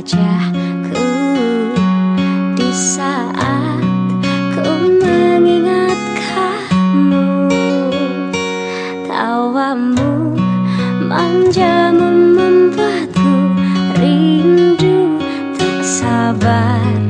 wajahku di saat ku mengingat kamu tawamu manja membuatku rindu tak sabar.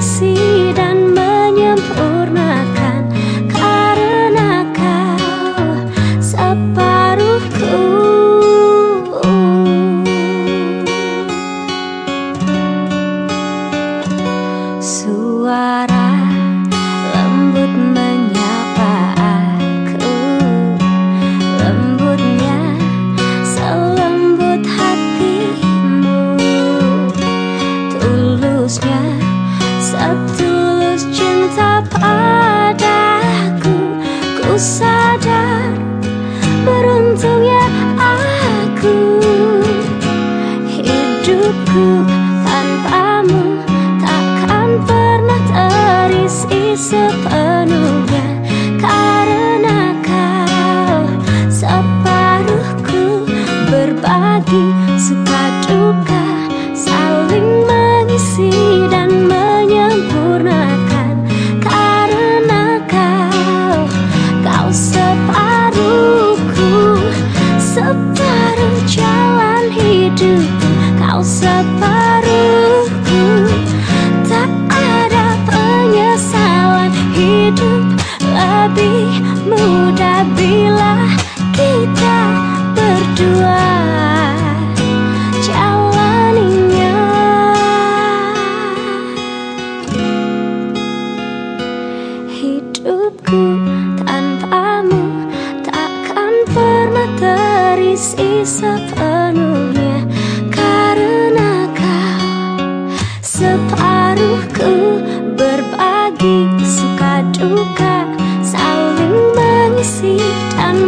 mengisi dan menyempurnakan karena kau separuhku suara lembut menyapa aku. Lembutnya selembut hatimu. Tulusnya tanpamu takkan pernah terisi sepenuhnya karena kau separuhku berbagi terisi sepenuhnya karena kau separuhku berbagi suka duka saling mengisi dan